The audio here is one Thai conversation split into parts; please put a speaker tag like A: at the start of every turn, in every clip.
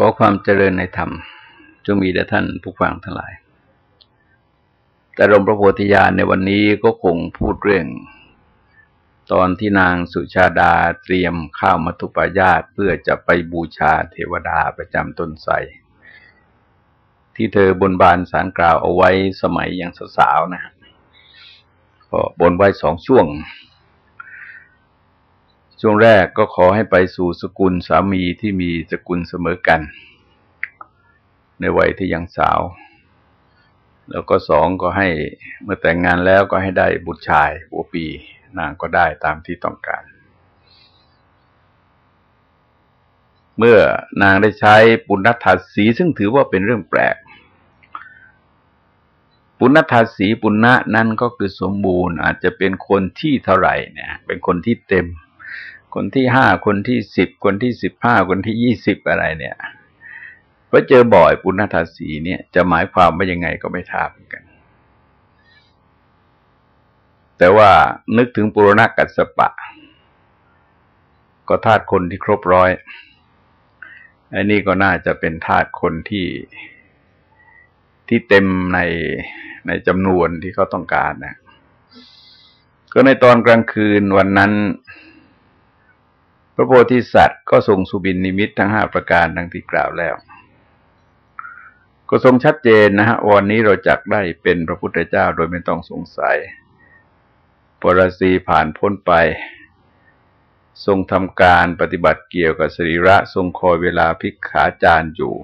A: ขอความเจริญในธรรมจงมีแด่ท่านผู้ฟังทั้งหลาย แต่หลวงพระโพธิญาณในวันนี้ก็คงพูดเรื่อง ตอนที่นางสุชาดาเตรียมข้าวมัทุปายาตเพื่อจะไปบูชาเทวดาประจำต้นไทรที่เธอบนบานสารกล่าวเอาไว้สมัยยังสาวๆนะก็บนไว้สองช่วง ช่วงแรกก็ขอให้ไปสู่สกุลสามีที่มีสกุลเสมอกัน ในวัยที่ยังสาว แล้วก็สองก็ให้เมื่อแต่งงานแล้วก็ให้ได้บุตรชายหัวปี นางก็ได้ตามที่ต้องการ เมื่อนางได้ใช้ปุณณทัศสีซึ่งถือว่าเป็นเรื่องแปลก ปุณณทัศสีปุณณะนั้นก็คือสมบูรณ์อาจจะเป็นคนที่เท่าไหร่เนี่ย เป็นคนที่เต็ม คนที่ห้าคนที่สิบคนที่สิบห้าคนที่ยี่สิบอะไรเนี่ยพอเจอบ่อยปุณณธาสีเนี่ยจะหมายความว่ายังไงก็ไม่ทราบเหมือนกัน แต่ว่านึกถึงปุรณกัสปะ ก็ธาตุคนที่ครบร้อยอันนี้ก็น่าจะเป็นธาตุคนที่ที่เต็มในในจำนวนที่เขาต้องการนะ ก็ในตอนกลางคืนวันนั้น พระโพธิสัตว์ก็ทรงสุบินนิมิตทั้งห้าประการดังที่กล่าวแล้ว ก็ทรงชัดเจนนะฮะวันนี้เราจักได้เป็นพระพุทธเจ้าโดยไม่ต้องสงสัย ปรสีผ่านพ้นไป ทรงทำการปฏิบัติเกี่ยวกับสรีระทรงคอยเวลาพิกขาจารอยู่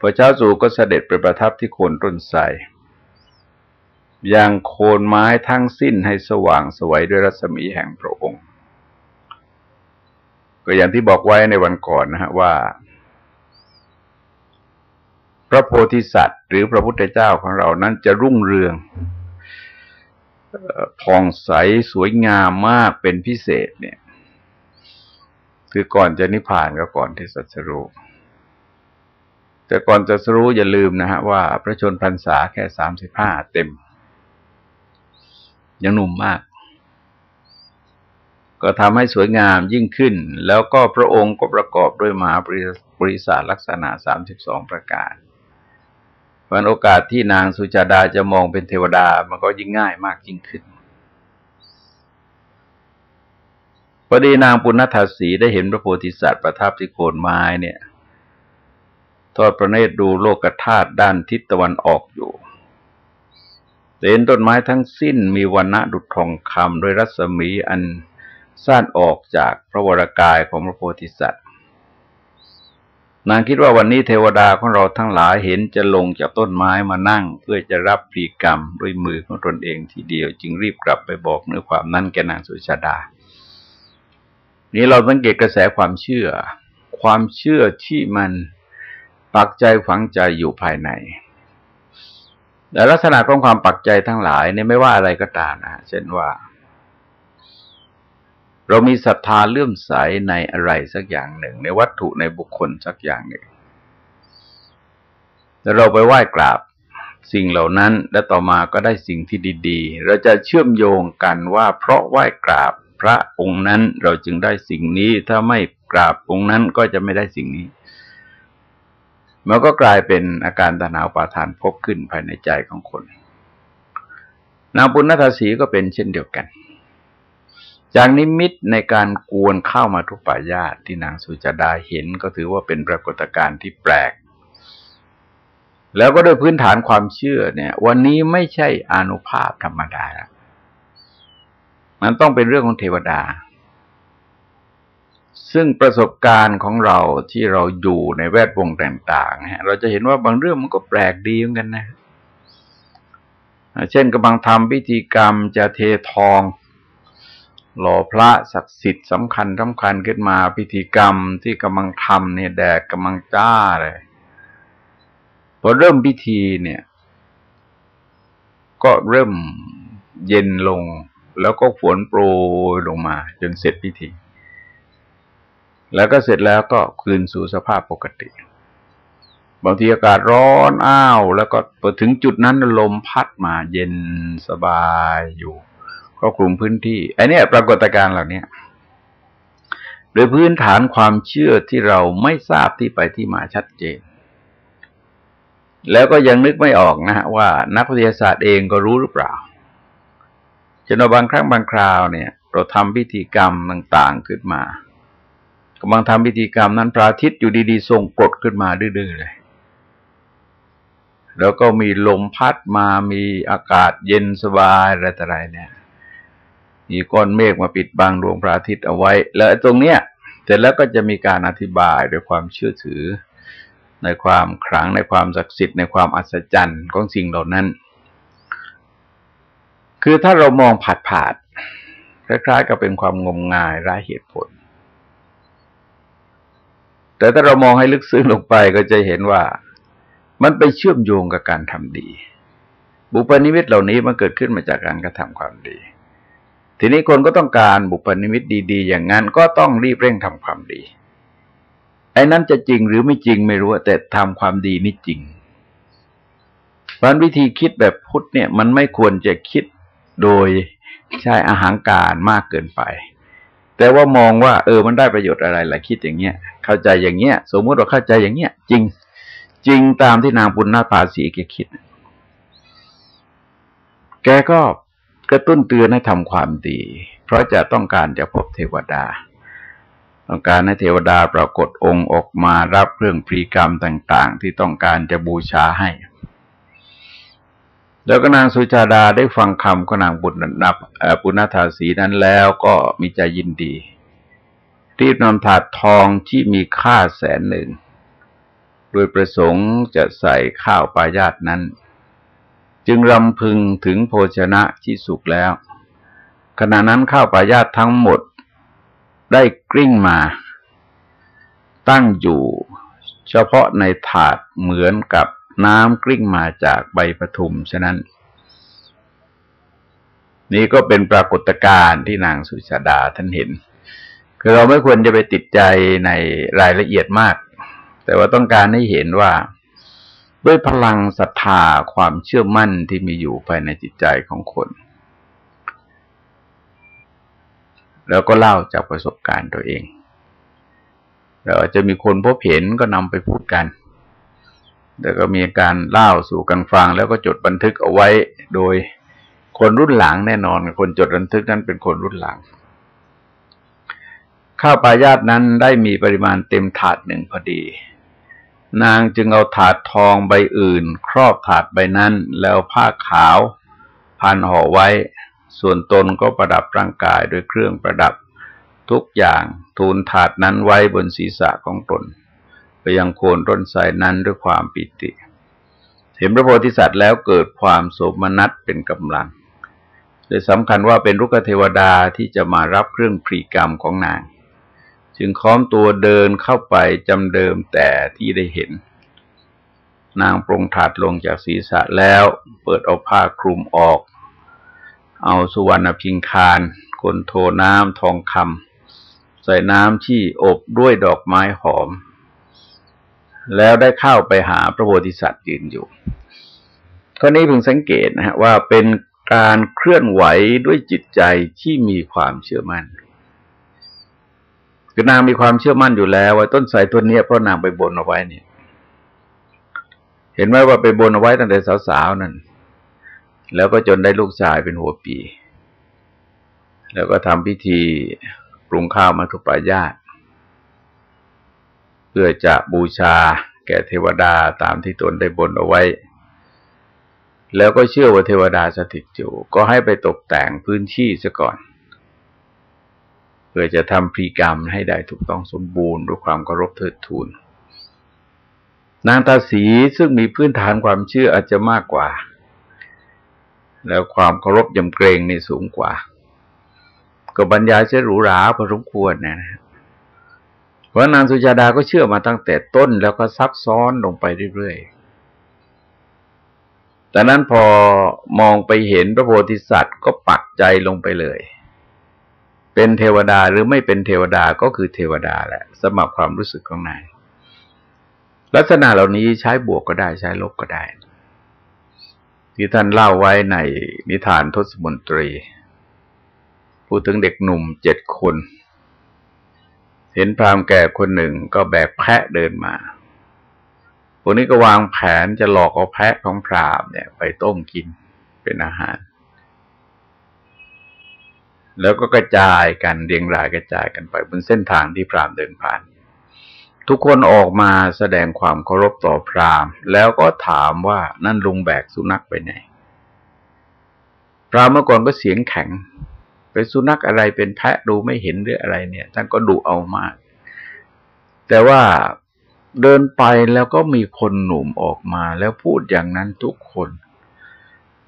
A: พระเจ้าสู่ก็เสด็จไปประทับที่โคนต้นไทรยังโคนไม้ทั้งสิ้นให้สว่างสวยด้วยรัศมีแห่งพระองค์ ก็อย่างที่บอกไว้ในวันก่อนนะฮะว่า พระโพธิสัตว์ หรือพระพุทธเจ้าของเรานั้นจะรุ่งเรืองผ่องใสสวยงามมากเป็นพิเศษเนี่ย คือก่อนจะนิพพานก็ก่อนที่สัจรู้แต่ก่อนจะสรู้อย่าลืมนะฮะว่า พระชนพรรษาแค่สามสิบห้าเต็ม ยังหนุ่มมาก ก็ทำให้สวยงามยิ่งขึ้น แล้วก็พระองค์ก็ประกอบด้วยมหาบริษัทลักษณะสามสิบสองประการวันโอกาสที่นางสุจาดาจะมองเป็นเทวดามันก็ยิ่งง่ายมากยิ่งขึ้นพอดีนางปุณณธาสีได้เห็นพระโพธิสัตว์ประทับที่โคนไม้เนี่ย ทอดพระเนตรดูโลกธาตุด้านทิศตะวันออกอยู่เห็นต้นไม้ทั้งสิ้นมีวันณะดุจทองคำโดยรัศมีอัน สั้นออกจากพระวรากายของพระโพธิสัตว์ นางคิดว่าวันนี้เทวดาของเราทั้งหลายเห็นจะลงจากต้นไม้มานั่ง เพื่อจะรับพรีกรรมด้วยมือของตนเองทีเดียว จึงรีบกลับไปบอกเนื้อความนั้นแกนางสุชาดา นี้เราสังเกตกระแสความเชื่อ ความเชื่อที่มันปักใจฝังใจอยู่ภายในแต่ลักษณะของความปักใจทั้งหลายเนี่ยไม่ว่าอะไรก็ตามนะเช่นว่า เรามีศรัทธาเลื่อมใสในอะไรสักอย่างหนึ่ง ในวัตถุในบุคคลสักอย่างหนึ่งแล้วเราไปไหว้กราบสิ่งเหล่านั้นและต่อมาก็ได้สิ่งที่ดีๆ เราจะเชื่อมโยงกันว่าเพราะไหว้กราบพระองค์นั้นเราจึงได้สิ่งนี้ ถ้าไม่กราบองค์นั้นก็จะไม่ได้สิ่งนี้ มันก็กลายเป็นอาการตนาวปาทานพบขึ้นภายในใจของคน นางปุณณธาสีก็เป็นเช่นเดียวกัน จากนิมิตในการกวนเข้ามาทุกป่ายาตที่นางสุจดาเห็นก็ถือว่าเป็นปรากฏการณ์ที่แปลก แล้วก็โดยพื้นฐานความเชื่อเนี่ย วันนี้ไม่ใช่อนุภาพธรรมดา มันต้องเป็นเรื่องของเทวดา ซึ่งประสบการณ์ของเราที่เราอยู่ในแวดวงต่างๆเราจะเห็นว่าบางเรื่องมันก็แปลกดีเหมือนกันนะ เช่นกำลังทำพิธีกรรมจะเททอง หล่อพระศักดิ์สิทธิ์สำคัญสำคัญขึ้นมาพิธีกรรมที่กำลังทำเนี่ยแดดกำลังจ้าเลยพอเริ่มพิธีเนี่ย ก็เริ่มเย็นลง แล้วก็ฝนโปรยลงมา จนเสร็จพิธี แล้วก็เสร็จแล้วก็คืนสู่สภาพปกติบางทีอากาศร้อนอ้าว แล้วก็พอถึงจุดนั้นลมพัดมาเย็นสบายอยู่ ครอบคลุมพื้นที่ไอ้นี่ปรากฏการณ์เหล่านี้โดรือพื้นฐานความเชื่อที่เราไม่ทราบที่ไปที่มาชัดเจน แล้วก็ยังนึกไม่ออกนะฮะว่านักวิทยาศาสตร์เองก็รู้หรือเปล่าจนบางครั้งบางคราวเนี่ย เราทำพิธีกรรมต่าง ๆขึ้นมากำลังทำพิธีกรรมนั้นพระอาทิตย์อยู่ดีๆทรงกดขึ้นมาดื้อๆเลยแล้วก็มีลมพัดมามีอากาศเย็นสบายอะไรต่ออะไรเนี่ย มีก้อนเมฆมาปิดบังดวงพระอาทิตย์เอาไว้ แล้วตรงเนี้ยเสร็จแล้วก็จะมีการอธิบายด้วยความเชื่อถือ ในความขลังในความศักดิ์สิทธิ์ในความอัศจรรย์ของสิ่งเหล่านั้น คือถ้าเรามองผาดผาดคล้ายๆกับเป็นความงมงายไร้เหตุผล แต่ถ้าเรามองให้ลึกซึ้งลงไปก็จะเห็นว่ามันไปเชื่อมโยงกับการทำดี บุปนิมิตเหล่านี้มันเกิดขึ้นมาจากการกระทำความดี ทีนี้คนก็ต้องการบุปนิมิตดีๆ อย่างนั้นก็ต้องรีบเร่งทำความดี ไอ้นั้นจะจริงหรือไม่จริงไม่รู้แต่ทำความดีนี่จริงเพราะวิธีคิดแบบพุทธเนี่ยมันไม่ควรจะคิดโดยใช้อาหารการมากเกินไป แต่ว่ามองว่า เออมันได้ประโยชน์อะไรล่ะคิดอย่างเงี้ย เข้าใจอย่างเงี้ย สมมุติว่าเข้าใจอย่างเงี้ย จริง จริงตามที่นางปุณณภาสีแกคิด แกก็ กระตุ้นเตือนให้ทำความดี เพราะจะต้องการจะพบเทวดา ต้องการให้เทวดาปรากฏองค์ออกมารับเครื่องพรีกรรมต่าง ๆ ที่ต้องการจะบูชาให้ แล้วก็นางสุจาดาได้ฟังคำของนางบุญนับปุณธาสีนั้นแล้วก็มีใจยินดี รีบนำถาดทองที่มีค่าแสนหนึ่ง โดยประสงค์จะใส่ข้าวปลายาตนั้น จึงรำพึงถึงโภชนะที่สุกแล้ว ขณะนั้นข้าวปลายาตทั้งหมดได้กลิ้งมา ตั้งอยู่เฉพาะในถาดเหมือนกับน้ำกลิ้งมาจากใบปทุมฉะนั้น นี่ก็เป็นปรากฏการณ์ที่นางสุชาดาท่านเห็น คือเราไม่ควรจะไปติดใจในรายละเอียดมาก แต่ว่าต้องการให้เห็นว่า ด้วยพลังศรัทธาความเชื่อมั่นที่มีอยู่ภายในจิตใจของคน แล้วก็เล่าจากประสบการณ์ตัวเองเราจะมีคนพบเห็นก็นำไปพูดกันแต่ก็มีการเล่าสู่กันฟังแล้วก็จดบันทึกเอาไว้โดยคนรุ่นหลังแน่นอน คนจดบันทึกนั้นเป็นคนรุ่นหลัง ข้าวปลายาตนั้นได้มีปริมาณเต็มถาดหนึ่งพอดี นางจึงเอาถาดทองใบอื่น ครอบถาดใบนั้น แล้วผ้าขาวพันห่อไว้ ส่วนตนก็ประดับร่างกายด้วยเครื่องประดับทุกอย่างทูลถาดนั้นไว้บนศีรษะของตน ไปยังโคนต้นไทรนั้นด้วยความปิติ เห็นพระโพธิสัตว์แล้วเกิดความโสมนัสเป็นกำลังโดยสำคัญว่าเป็นรุกเทวดาที่จะมารับเครื่องพรีกรรมของนาง จึงค้อมตัวเดินเข้าไปจำเดิมแต่ที่ได้เห็น นางปรงถาดลงจากศีรษะแล้ว เปิดเอาผ้าคลุมออก เอาสุวรรณพิงคารคนโทน้ำทองคำใส่น้ำที่อบด้วยดอกไม้หอม แล้วได้เข้าไปหาพระโพธิสัตว์ยืนอยู่ข้อนี้เพิ่งสังเกตนะฮะว่าเป็นการเคลื่อนไหวด้วยจิตใจที่มีความเชื่อมัน่น คือนางมีความเชื่อมั่นอยู่แล้วว่าต้นไทรต้นนี้เพราะนางไปบนเอาไว้เนี่ย เห็นไหมว่าไปบนเอาไว้ตั้งแต่สาวๆนั่น แล้วก็จนได้ลูกชายเป็นหัวปี แล้วก็ทำพิธีปรุงข้าวมาทุปายาตเพื่อจะบูชาแก่เทวดาตามที่ตนได้บนเอาไว้ แล้วก็เชื่อว่าเทวดาสถิตอยู่ ก็ให้ไปตกแต่งพื้นที่ซะก่อน พื่อจะทำพรีกรรมให้ได้ถูกต้องสมบูรณ์ด้วยความเคารพเทิดทูนนางตาสีซึ่งมีพื้นฐานความเชื่ออาจจะมากกว่า แล้วความเคารพยำเกรงนี่สูงกว่า ก็บรรยายเสหรูหราพอสมควรนะเพราะนางสุจาดาก็เชื่อมาตั้งแต่ต้นแล้วก็ซับซ้อนลงไปเรื่อยๆแต่นั้นพอมองไปเห็นพระโพธิสัตว์ก็ปักใจลงไปเลย เป็นเทวดาหรือไม่เป็นเทวดาก็คือเทวดาแหละสมับความรู้สึกของนายลักษณะเหล่านี้ใช้บวกก็ได้ใช้ลบก็ได้ ที่ท่านเล่าไว้ในนิทานทศมนตรี พูดถึงเด็กหนุ่มเจ็ดคน เห็นพรามแก่คนหนึ่งก็แบกแพะเดินมาพวกนี้ก็วางแผนจะหลอกเอาแพะของพรามเนี่ย ไปต้มกินเป็นอาหาร แล้วก็กระจายกันเรียงรายกระจายกันไปบนเส้นทางที่พรามเดินผ่าน ทุกคนออกมาแสดงความเคารพต่อพรามแล้วก็ถามว่านั่นลุงแบกสุนัขไปไหน พรามเมื่อก่อนก็เสียงแข็งเป็นสุนัขอะไรเป็นแพะดูไม่เห็นหรืออะไรเนี่ยท่านก็ดูเอามาก แต่ว่าเดินไปแล้วก็มีคนหนุ่มออกมาแล้วพูดอย่างนั้นทุกคน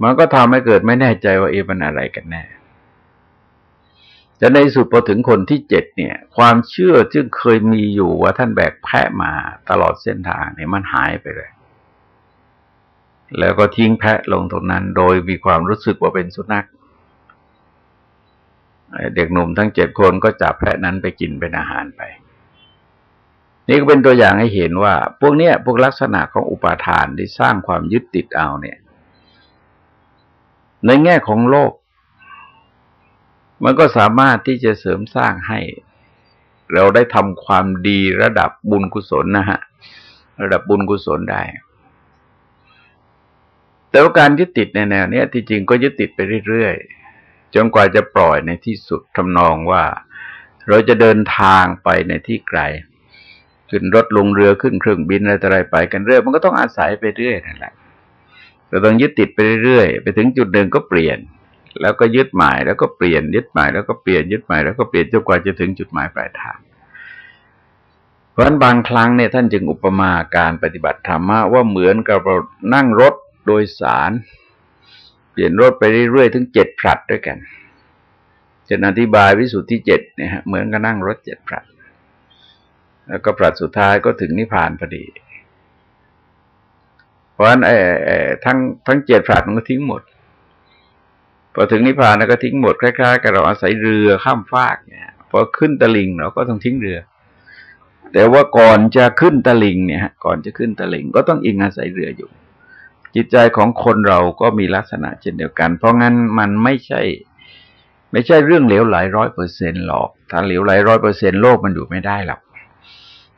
A: มันก็ทำให้เกิดไม่แน่ใจว่าเอมันอะไรกันแน่ แต่ในสุดพอถึงคนที่เจ็ดเนี่ย ความเชื่อซึ่งเคยมีอยู่ว่าท่านแบกแพะมาตลอดเส้นทางเนี่ยมันหายไปเลย แล้วก็ทิ้งแพะลงตรงนั้น โดยมีความรู้สึกว่าเป็นสุนัขเด็กหนุ่มทั้งเจ็ดคนก็จับแพะนั้นไปกินเป็นอาหารไป นี่ก็เป็นตัวอย่างให้เห็นว่า พวกเนี้ยพวกลักษณะของอุปาทานที่สร้างความยึดติดเอาเนี่ย ในแง่ของโลก มันก็สามารถที่จะเสริมสร้างให้ เราได้ทำความดีระดับบุญกุศลนะฮะ ระดับบุญกุศลได้ แต่ว่าการยึดติดในแนวนี้ที่จริงก็ยึดติดไปเรื่อยๆจนกว่าจะปล่อยในที่สุดทำนองว่า เราจะเดินทางไปในที่ไกลขึ้นรถลงเรือขึ้นเครื่องบินอะไรต่ออะไรไปกันเรื่อยมันก็ต้องอาศัยไปเรื่อยนั่นแหละเราต้องยึดติดไปเรื่อยไปถึงจุดหนึ่งก็เปลี่ยน แล้วก็ยึดหมายแล้วก็เปลี่ยนยึดหมายแล้วก็เปลี่ยนยึดหมายแล้วก็เปลี่ยนจนกว่าจะถึงจุดหมายปลายทาง เพราะฉะนั้นบางครั้งเนี่ยท่านจึงอุปมาการปฏิบัติธรรมว่าเหมือนกับเรานั่งรถโดยสาร เปลี่ยนรถไปเรื่อยๆ ถึงเจ็ดผลัดด้วยกันจะอธิบายวิสุทธิเจ็ดเนี่ยฮะเหมือนกับนั่งรถเจ็ดผลัด แล้วก็ผลัดสุดท้ายก็ถึงนิพพานพอดี เพราะฉะนั้นไอ้ทั้งทั้งเจ็ดผลัดมันก็ทิ้งหมด พอถึงนิพพานแล้วก็ทิ้งหมดคล้ายๆกับเราอาศัยเรือข้ามฟากเนี่ยพอขึ้นตะลิงเราก็ต้องทิ้งเรือ แต่ว่าก่อนจะขึ้นตะลิงเนี่ยก่อนจะขึ้นตะลิงก็ต้องอิงอาศัยเรืออยู่ จิตใจของคนเราก็มีลักษณะเช่นเดียวกัน เพราะงั้นมันไม่ใช่ ไม่ใช่เรื่องเหลวไหลร้อยเปอร์เซ็นหรอกถ้าเหลวไหลร้อยเปอร์เซ็นโลกมันอยู่ไม่ได้หรอก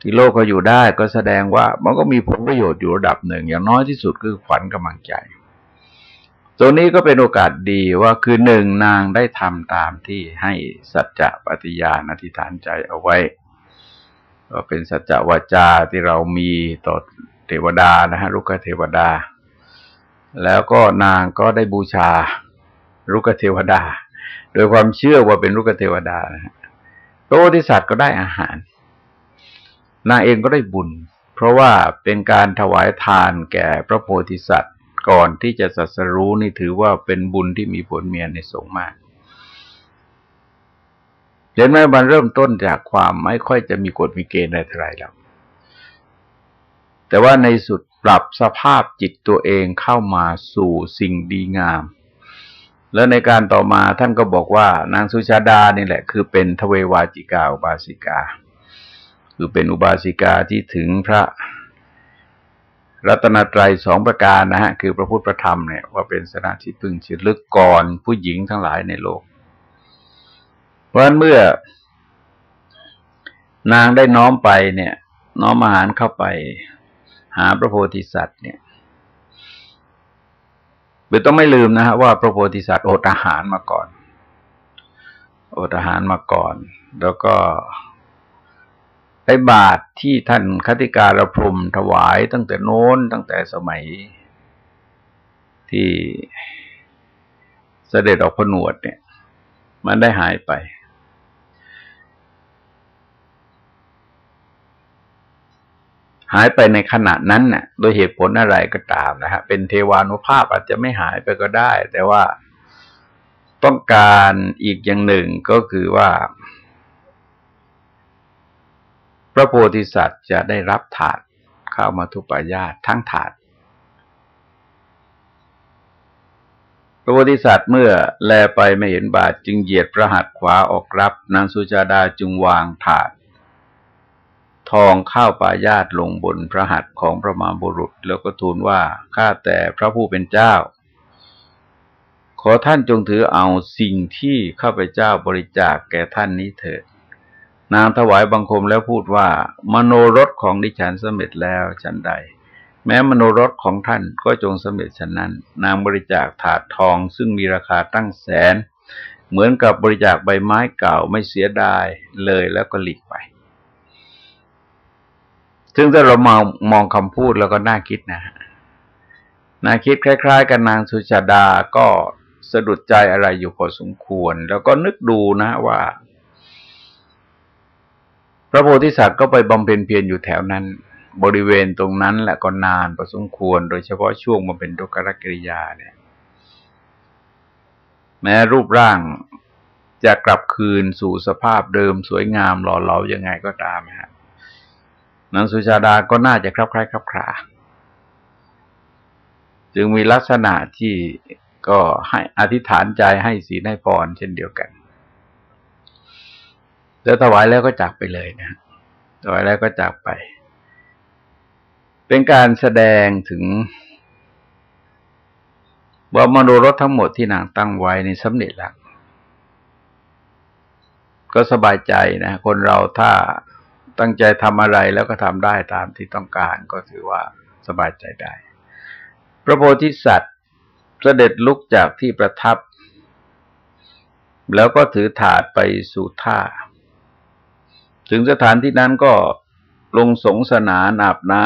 A: ที่โลกก็อยู่ได้ก็แสดงว่ามันก็มีผลประโยชน์อยู่ระดับหนึ่ง อย่างน้อยที่สุดคือขวัญกำลังใจ ตัวนี้ก็เป็นโอกาสดีว่าคือหนึ่งนางได้ทำตามที่ให้สัจจะปฏิญาณอธิษฐานใจเอาไว้ ก็เป็นสัจจะวาจาที่เรามีต่อเทวดานะฮะลูกเทวดา แล้วก็นางก็ได้บูชารุกเทวดา โดยความเชื่อว่าเป็นรุกเทวดานะฮะพระโพธิสัตว์ก็ได้อาหาร นางเองก็ได้บุญ เพราะว่าเป็นการถวายทานแก่พระโพธิสัตว์ ก่อนที่จะสัสรู้นี่ถือว่าเป็นบุญที่มีผลเมียในสงมากเห็นไหมมันเริ่มต้นจากความไม่ค่อยจะมีกฎมีเกณฑ์อะไรเท่าไรแล้วแต่ว่าในสุดปรับสภาพจิตตัวเองเข้ามาสู่สิ่งดีงาม แล้วในการต่อมาท่านก็บอกว่านางสุชาดานี่แหละ คือเป็นทเววาจิกาอุบาสิกา คือเป็นอุบาสิกาที่ถึงพระ รัตนตรัยสองประการนะฮะคือพระพุทธพระธรรมเนี่ยว่าเป็นสนาที่พึงชิดลึกก่อนผู้หญิงทั้งหลายในโลก เพราะฉะนั้นเมื่อนางได้น้อมไปเนี่ย น้อมอาหารเข้าไป หาพระโพธิสัตว์เนี่ยเราต้องไม่ลืมนะฮะว่าพระโพธิสัตว์อดอาหารมาก่อน อดอาหารมาก่อน แล้วก็ ไอ้บาทที่ท่านคติการพรมถวายตั้งแต่โน้นตั้งแต่สมัย ที่เสด็จออกผนวดเนี่ย มันได้หายไป หายไปในขณะนั้นน่ะ โดยเหตุผลอะไรก็ตามนะฮะ เป็นเทวานุภาพอาจจะไม่หายไปก็ได้ แต่ว่าต้องการอีกอย่างหนึ่งก็คือว่า พระโพธิสัตว์จะได้รับถาดเข้ามาทุปายาตทั้งถาด พระโพธิสัตว์เมื่อแลไปไม่เห็นบาทจึงเหยียดพระหัตถ์ขวาออกรับนางสุจาดาจึงวางถาด ทองข้าวปายาตลงบนพระหัตถ์ของพระมาบุรุษ แล้วก็ทูลว่าข้าแต่พระผู้เป็นเจ้า ขอท่านจงถือเอาสิ่งที่ข้าพเจ้าบริจาคแก่ท่านนี้เถิด นางถวายบังคมแล้วพูดว่า มโนรสของดิฉันสำเร็จแล้วฉันใด แม้มโนรสของท่านก็จงสำเร็จฉันนั้น นางบริจาคถาดทองซึ่งมีราคาตั้งแสน เหมือนกับบริจาคใบไม้เก่าไม่เสียดายเลยแล้วก็หลีกไปซึ่งถ้าเรามองมองคำพูดแล้วก็น่าคิดนะน่าคิดคล้าย ๆ กับนางสุชาดาก็สะดุดใจอะไรอยู่พอสมควร แล้วก็นึกดูนะว่า พระโพธิสัตว์ก็ไปบำเพ็ญเพียรอยู่แถวนั้น บริเวณตรงนั้นแหละก็นานพอสมควร โดยเฉพาะช่วงมาเป็นทุกขกิริยาเนี่ย แม้รูปร่างจะกลับคืนสู่สภาพเดิมสวยงามหล่อเหลายังไงก็ตามฮะนางสุชาดาก็น่าจะคลับคล้ายคลับคลาจึงมีลักษณะที่ก็ให้อธิษฐานใจให้ศีลให้พรเช่นเดียวกัน แล้วถวายแล้วก็จากไปเลยนะถวายแล้วก็จากไป เป็นการแสดงถึงว่ามโนรถทั้งหมดที่นางตั้งไว้ในสำเร็จแล้วก็สบายใจนะ คนเราถ้าตั้งใจทำอะไรแล้วก็ทำได้ตามที่ต้องการก็ถือว่าสบายใจได้ พระโพธิสัตว์เสด็จลุกจากที่ประทับ แล้วก็ถือถาดไปสู่ท่า ถึงสถานที่นั้นก็ลงสงสนานอาบน้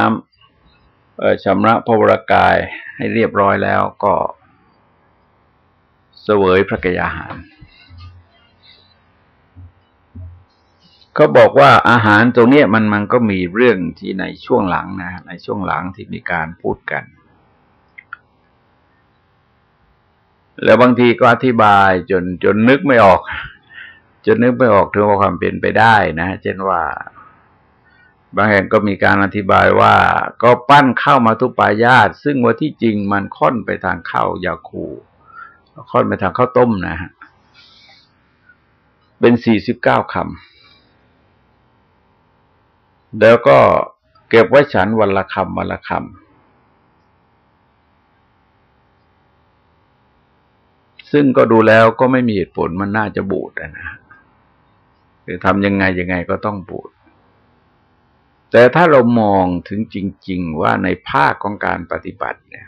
A: ำชำระพระวรากายให้เรียบร้อยแล้วก็เสวยพระกยาหาร เขาบอกว่าอาหารตรงนี้มันมันก็มีเรื่องที่ในช่วงหลังนะ ในช่วงหลังที่มีการพูดกัน แล้วบางทีก็อธิบายจนจนนึกไม่ออก จนนึกไม่ออกถึงว่าความเป็นไปได้นะ เช่นว่า บางแห่งก็มีการอธิบายว่า ก็ปั้นข้าวมาทุปายาตซึ่งว่าที่จริงมันค่อนไปทางข้าวยาคูค่อนไปทางข้าวต้มนะฮะเป็นสี่สิบเก้าคำแล้วก็เก็บไว้ฉันวันละคำวันละคำซึ่งก็ดูแล้วก็ไม่มีเหตุผลมันน่าจะบูดนะ คือทำยังไงยังไงก็ต้องบูดแต่ถ้าเรามองถึงจริง ๆ ว่าในภาคของการปฏิบัติเนี่ย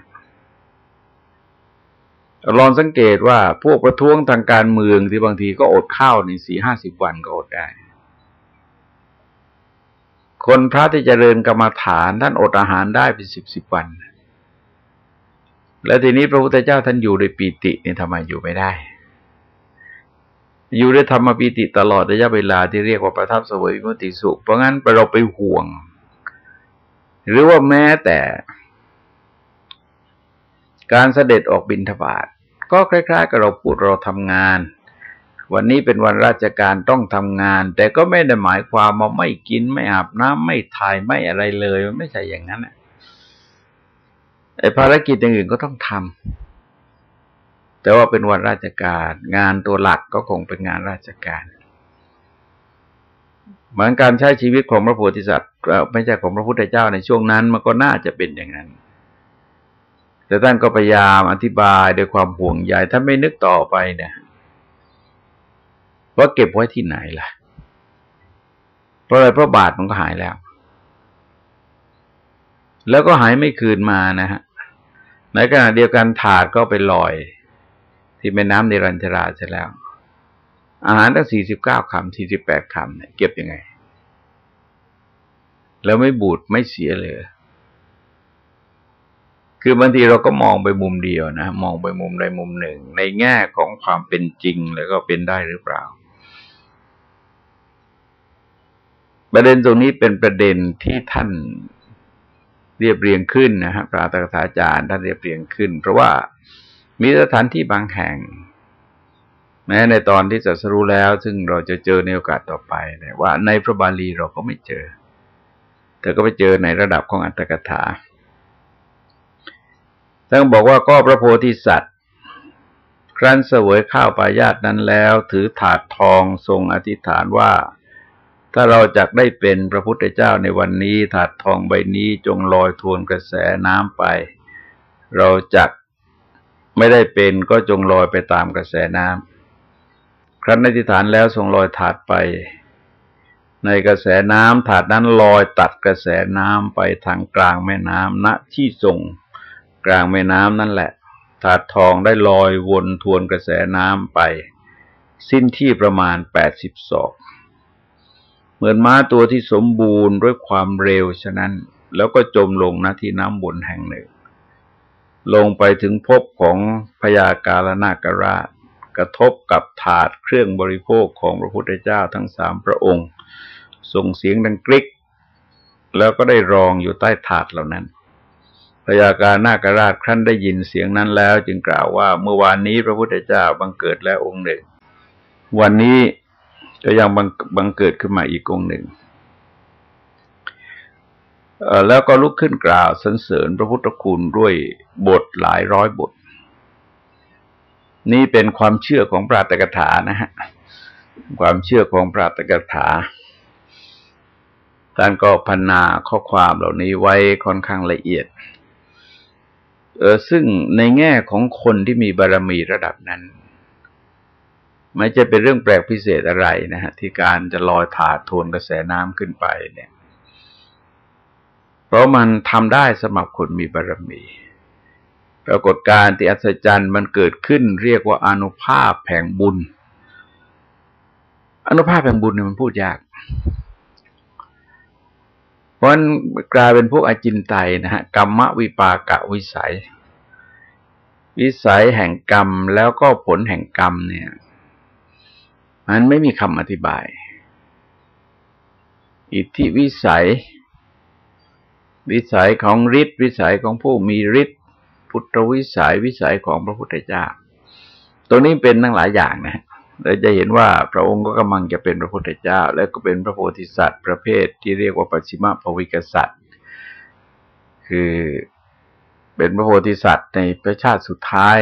A: ลองสังเกตว่าพวกประท้วงทางการเมืองที่บางทีก็อดข้าวในสี่ห้าสิบวันก็อดได้ คนพระที่จเจริญกรรมฐานท่านอดอาหารได้เป็นสิบสิบวัน แล้วทีนี้พระพุทธเจ้าท่านอยู่ในปีตินี่ทำไมอยู่ไม่ได้ อยู่ด้ธรรมปีติตลอดระยะเวลาที่เรียกว่าประทับเสวยมุติสุข เพราะงั้นเราไปห่วง หรือว่าแม้แต่ การเสด็จออกบินทบาทก็คล้ายๆกับเราพูดเราทำงาน วันนี้เป็นวันราชการต้องทำงาน แต่ก็ไม่ได้หมายความว่าไม่กินไม่อาบน้ำไม่ถ่ายไม่อะไรเลย มันไม่ใช่อย่างนั้นนะไอ้ภารกิจอย่างอื่นก็ต้องทำ แต่ว่าเป็นวันราชการ งานตัวหลักก็คงเป็นงานราชการ เหมือนการใช้ชีวิตของพระโพธิสัตว์ไม่ใช่ของพระพุทธเจ้าในช่วงนั้น มันก็น่าจะเป็นอย่างนั้น แต่ท่านก็พยายามอธิบายด้วยความห่วงใยถ้าไม่นึกต่อไปเนี่ยว่าเก็บไว้ที่ไหนล่ะ เพราะอะไรเพราะบาทมันก็หายแล้ว แล้วก็หายไม่คืนมานะฮะในขณะเดียวกันถาดก็ไปลอย ที่แม่น้ำในรัญชราเสร็จแล้ว อาหารตั้งสี่สิบเก้าคำสี่สิบแปดคำเนี่ยเก็บยังไง แล้วไม่บูดไม่เสียเลย คือบางทีเราก็มองไปมุมเดียวนะ มองไปมุมใดมุมหนึ่ง ในแง่ของความเป็นจริงแล้วก็เป็นได้หรือเปล่า ประเด็นตรงนี้เป็นประเด็นที่ท่านเรียบเรียงขึ้นนะฮะพระตถาจารย์ท่านเรียบเรียงขึ้น เพราะว่า มีสถานที่บางแห่ง แม้ในตอนที่จะสรู้แล้ว ซึ่งเราจะเจอในโอกาสต่อไปแต่ว่าในพระบาลีเราก็ไม่เจอ แต่ก็ไปเจอในระดับของอัตถกถาท่านบอกว่าก็พระโพธิสัตว์ ครั้นเสวยข้าวปายาตนั้นแล้ว ถือถาดทองทรงอธิษฐานว่า ถ้าเราจักได้เป็นพระพุทธเจ้าในวันนี้ ถาดทองใบนี้จงลอยทวนกระแสน้ำไป เราจัก ไม่ได้เป็นก็จงลอยไปตามกระแสน้ำครั้นอธิษฐานแล้วทรงลอยถาดไป ในกระแสน้ำถาดนั้นลอยตัดกระแสน้ำไปทางกลางแม่น้ำณที่ส่งกลางแม่น้ำนั่นแหละ ถาดทองได้ลอยวนทวนกระแสน้ำไป สิ้นที่ประมาณแปดสิบศอกเหมือนม้าตัวที่สมบูรณ์ด้วยความเร็วฉะนั้น แล้วก็จมลงณที่น้ำบนแห่งหนึ่ง ลงไปถึงพบของพญากาลนากราช กระทบกับถาดเครื่องบริโภคของพระพุทธเจ้าทั้งสามพระองค์ ส่งเสียงดังกริก แล้วก็ได้รองอยู่ใต้ถาดเหล่านั้นพญาการนาคราชครั้นได้ยินเสียงนั้นแล้ว จึงกล่าวว่าเมื่อวานนี้พระพุทธเจ้าบังเกิดแล้วองค์หนึ่ง วันนี้ก็ยังบังบังเกิดขึ้นมาอีกองหนึ่ง แล้วก็ลุกขึ้นกล่าวสรรเสริญพระพุทธคุณด้วยบทหลายร้อยบท นี่เป็นความเชื่อของปราตกถานะฮะความเชื่อของปราตกถาท่านก็พันนาข้อความเหล่านี้ไว้ค่อนข้างละเอียด เออซึ่งในแง่ของคนที่มีบารรมีระดับนั้น ไม่จะเป็นเรื่องแปลกพิเศษอะไรนะฮะที่การจะลอยถาดทวนกระแสน้ำขึ้นไปเนี่ย เพราะมันทำได้สำหรับคนมีบารมี ปรากฏการณ์ที่อัศจรรย์มันเกิดขึ้นเรียกว่าอนุภาพแห่งบุญ อนุภาพแห่งบุญเนี่ยมันพูดยาก เพราะมันกลายเป็นพวกอจินไตยนะฮะกรรมวิปากะวิสัย วิสัยแห่งกรรมแล้วก็ผลแห่งกรรมเนี่ย มันไม่มีคำอธิบาย อิทธิวิสัย วิสัยของฤทธิ์วิสัยของผู้มีฤทธิ์พุทธวิสัยวิสัยของพระพุทธเจ้า ตัวนี้เป็นทั้งหลายอย่างนะเราจะเห็นว่าพระองค์ก็กำลังจะเป็นพระพุทธเจ้า และก็เป็นพระโพธิสัตว์ประเภทที่เรียกว่าปัจฉิมภวิกษัตริย์ คือเป็นพระโพธิสัตว์ในพระชาติสุดท้าย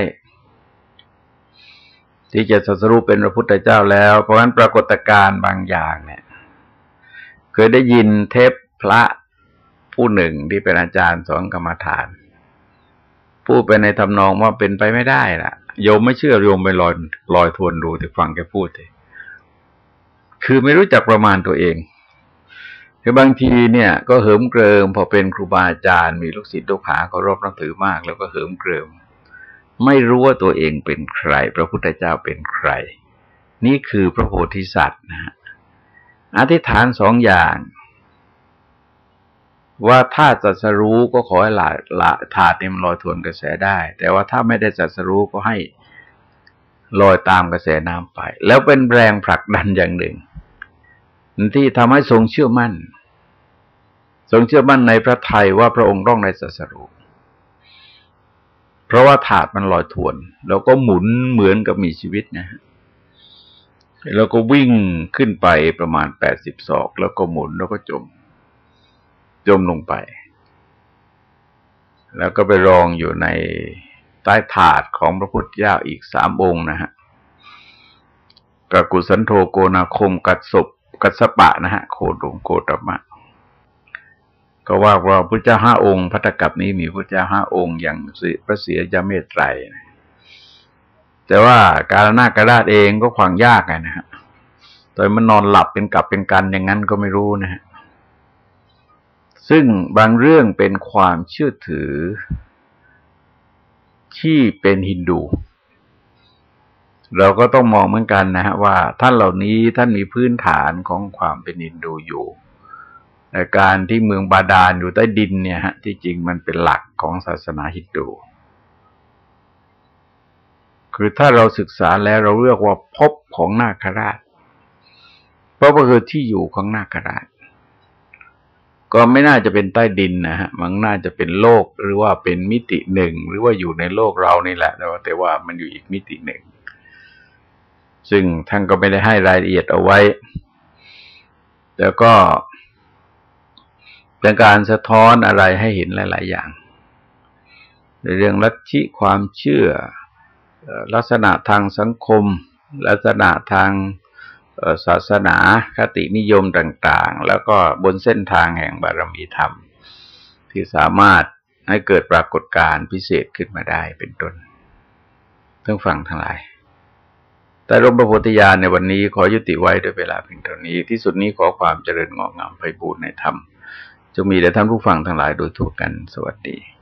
A: ที่จะสัสรุปเป็นพระพุทธเจ้าแล้ว เพราะฉะนั้นปรากฏการณ์บางอย่างเนี่ย เคยได้ยินเทพพระ ผู้หนึ่งที่เป็นอาจารย์สอนกรรมฐาน พูดไปในทำนองว่าเป็นไปไม่ได้ล่ะ โยมไม่เชื่อโยมไปลอยลอยทวนดูแต่ฟังแกพูดเลยคือไม่รู้จักประมาณตัวเองคือบางทีเนี่ยก็เหิมเกริม พอเป็นครูบาอาจารย์ มีลูกศิษย์ลูกหาเคารพนับถือมาก แล้วก็เหิมเกริม ไม่รู้ว่าตัวเองเป็นใคร พระพุทธเจ้าเป็นใคร นี่คือพระโพธิสัตว์นะฮะอธิษฐานสองอย่าง ว่าถ้าจัดสรู้ก็ขอให้ละละถาดเต็มลอยทวนกระแสได้ แต่ว่าถ้าไม่ได้จัดสรู้ก็ให้ลอยตามกระแสน้ำไป แล้วเป็นแรงผลักดันอย่างหนึ่ง ที่ทำให้ทรงเชื่อมั่น ทรงเชื่อมั่นในพระไทยว่าพระองค์ต้องได้จัดสรู้เพราะว่าถาดมันลอยทวน แล้วก็หมุนเหมือนกับมีชีวิตนะฮะแล้วก็วิ่งขึ้นไปประมาณแปดสิบศอก แล้วก็หมุนแล้วก็จม จมลงไป แล้วก็ไปรองอยู่ในใต้ถาดของพระพุทธเจ้าอีกสามองค์นะฮะกกุสันโธโกนาคมกัดศพกัสปะนะฮะ โคดงโคตมะ ก็ว่าว่าพระเจ้าห้าองค์พัตกับนี้มีพระเจ้าห้าองค์อย่างพระเสียยเมตไตรแต่ว่าการนากระดาษเองก็ขวางยากไงนะฮะตอนมันนอนหลับเป็นกลับเป็นกันอย่างนั้นก็ไม่รู้นะฮะ ซึ่งบางเรื่องเป็นความเชื่อถือ ที่เป็นฮินดู เราก็ต้องมองเหมือนกันนะฮะว่าท่านเหล่านี้ท่านมีพื้นฐานของความเป็นฮินดูอยู่การที่เมืองบาดาลอยู่ใต้ดินเนี่ยฮะที่จริงมันเป็นหลักของศาสนาฮินดู คือถ้าเราศึกษาแล้วเราเรียกว่าพบของนาคราช เพราะว่าคือที่อยู่ของนาคราช ก็ไม่น่าจะเป็นใต้ดินนะฮะ มันน่าจะเป็นโลกหรือว่าเป็นมิติหนึ่ง หรือว่าอยู่ในโลกเรานี่แหละ แต่ว่าแต่ว่ามันอยู่อีกมิติหนึ่ง ซึ่งท่านก็ไม่ได้ให้รายละเอียดเอาไว้แล้วก็เป็นการสะท้อนอะไรให้เห็นหลาย ๆ อย่าง ในเรื่องลัทธิความเชื่อ ลักษณะทางสังคม ลักษณะทาง ศาสนาคตินิยมต่างๆ แล้วก็บนเส้นทางแห่งบารมีธรรม ที่สามารถให้เกิดปรากฏการณ์พิเศษขึ้นมาได้เป็นต้นเพื่อฟังทั้งหลาย แต่ร่มพระโพธิญาณในวันนี้ขอยุติไว้ด้วยเวลาเพียงเท่านี้ ที่สุดนี้ขอความเจริญงอกงามไปบูรณนธรรมจงมีแด่ท่านผู้ฟังทั้งหลายโดยทั่วกันสวัสดี